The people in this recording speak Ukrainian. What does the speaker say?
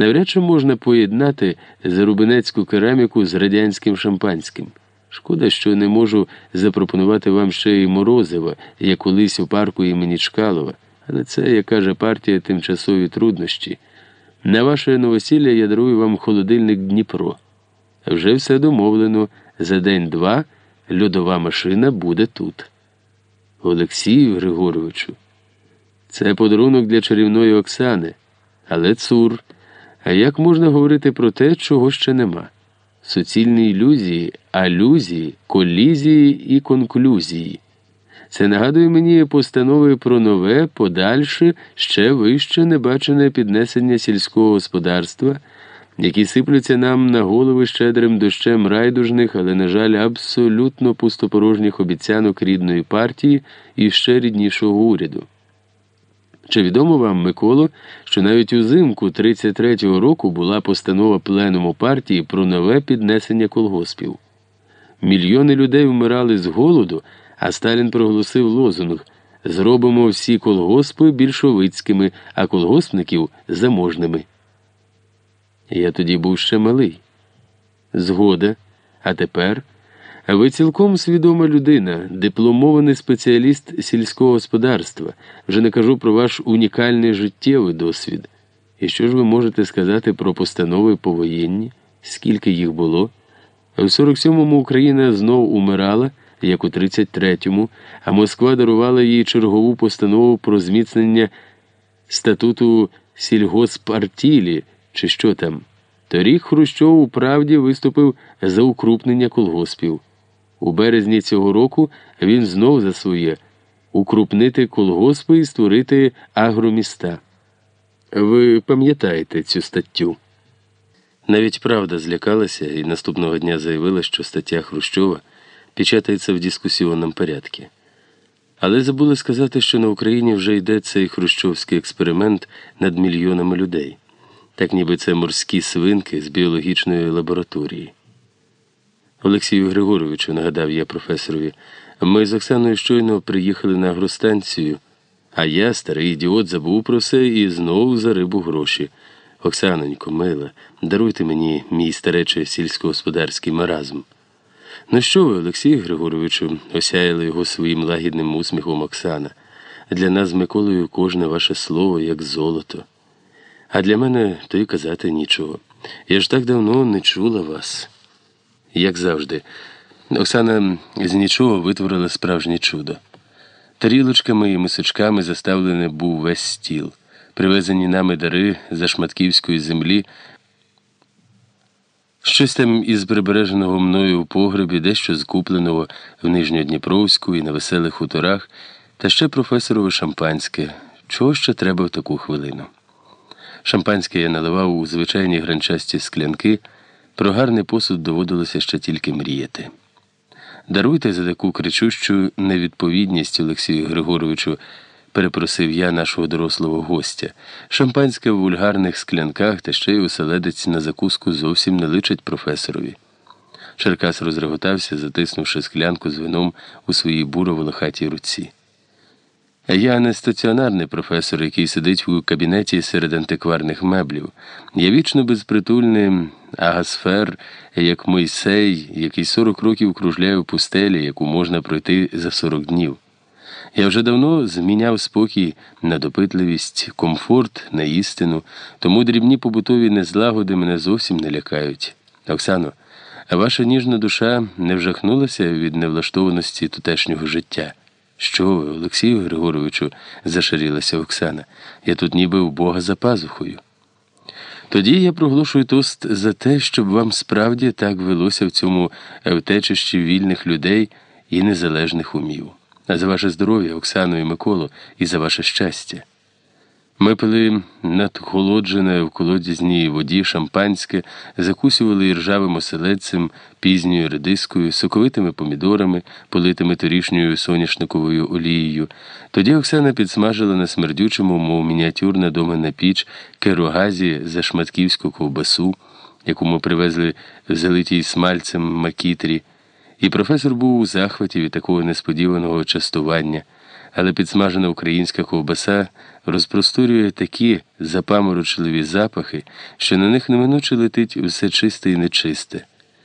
Навряд чи можна поєднати зарубинецьку кераміку з радянським шампанським. Шкода, що не можу запропонувати вам ще й морозива, як колись у парку імені Чкалова, але це, як каже партія, тимчасові труднощі. На ваше новосілля я дарую вам холодильник Дніпро. Вже все домовлено. За день-два льодова машина буде тут. Олексію Григоровичу, це подарунок для чарівної Оксани, але цур. А як можна говорити про те, чого ще нема? Суцільні ілюзії, алюзії, колізії і конклюзії. Це нагадує мені постанови про нове, подальше, ще вище небачене піднесення сільського господарства, які сиплються нам на голови щедрим дощем райдужних, але, на жаль, абсолютно пустопорожніх обіцянок рідної партії і ще ріднішого уряду. Чи відомо вам, Миколо, що навіть узимку 33-го року була постанова пленуму партії про нове піднесення колгоспів? Мільйони людей вмирали з голоду, а Сталін проголосив лозунг Зробимо всі колгоспи більшовицькими, а колгоспників заможними. Я тоді був ще малий. Згода, а тепер. Ви цілком свідома людина, дипломований спеціаліст сільського господарства, вже не кажу про ваш унікальний життєвий досвід. І що ж ви можете сказати про постанови повоєнні, скільки їх було? У 47-му Україна знов умирала, як у 33-му, а Москва дарувала їй чергову постанову про зміцнення статуту сільгоспартілі, чи що там. Торік Хрущов у правді виступив за укрупнення колгоспів. У березні цього року він знов за своє укрупнити колгоспи і створити агроміста. Ви пам'ятаєте цю статтю? Навіть правда злякалася і наступного дня заявила, що стаття Хрущова печатається в дискусіонному порядку. Але забули сказати, що на Україні вже йде цей хрущовський експеримент над мільйонами людей, так ніби це морські свинки з біологічної лабораторії. Олексію Григоровичу, нагадав я професорові, ми з Оксаною щойно приїхали на агростанцію, а я, старий ідіот, забув про все і знову за рибу гроші. Оксанонько, мила, даруйте мені мій старечий сільськогосподарський маразм. Ну що ви, Олексію Григоровичу, осяяли його своїм лагідним усміхом Оксана. Для нас з Миколою кожне ваше слово як золото. А для мене то й казати нічого. Я ж так давно не чула вас як завжди. Оксана з нічого витворила справжнє чудо. Тарілочками і мисочками заставлений був весь стіл, привезені нами дари за шматківської землі. Щось там із прибереженого мною у погребі, дещо скупленого в Нижньодніпровську і на веселих хуторах, та ще професорове шампанське. Чого ще треба в таку хвилину? Шампанське я наливав у звичайні гранчасті склянки. Про гарний посуд доводилося ще тільки мріяти. Даруйте за таку кричущу невідповідність Олексію Григоровичу, перепросив я нашого дорослого гостя. Шампанське в вульгарних склянках та ще й оселедець на закуску зовсім не личить професорові. Черкас розреготався, затиснувши склянку з вином у своїй буро волохатій руці. Я не стаціонарний професор, який сидить у кабінеті серед антикварних меблів. Я вічно безпритульний агасфер, як Мойсей, який 40 років кружляє в пустелі, яку можна пройти за 40 днів. Я вже давно зміняв спокій на допитливість, комфорт на істину, тому дрібні побутові незлагоди мене зовсім не лякають. Оксано, ваша ніжна душа не вжахнулася від невлаштованості тутешнього життя. Що ви, Олексію Григоровичу, зашарілася Оксана. Я тут ніби у Бога за пазухою. Тоді я проголошую тост за те, щоб вам справді так велося в цьому втечищі вільних людей і незалежних умів. А за ваше здоров'я, Оксану і Миколу, і за ваше щастя. Ми пили надхолоджене в колодязній воді шампанське, закусювали ржавим оселедцем, пізньою редискою, соковитими помідорами, политими торішньою соняшниковою олією. Тоді Оксана підсмажила на смердючому, мов мініатюрна домена піч, керогазі за шматківську ковбасу, яку ми привезли в залитій смальцем макітрі. І професор був у захваті від такого несподіваного частування. Але підсмажена українська ковбаса розпросторює такі запаморочливі запахи, що на них неминуче летить усе чисте і нечисте.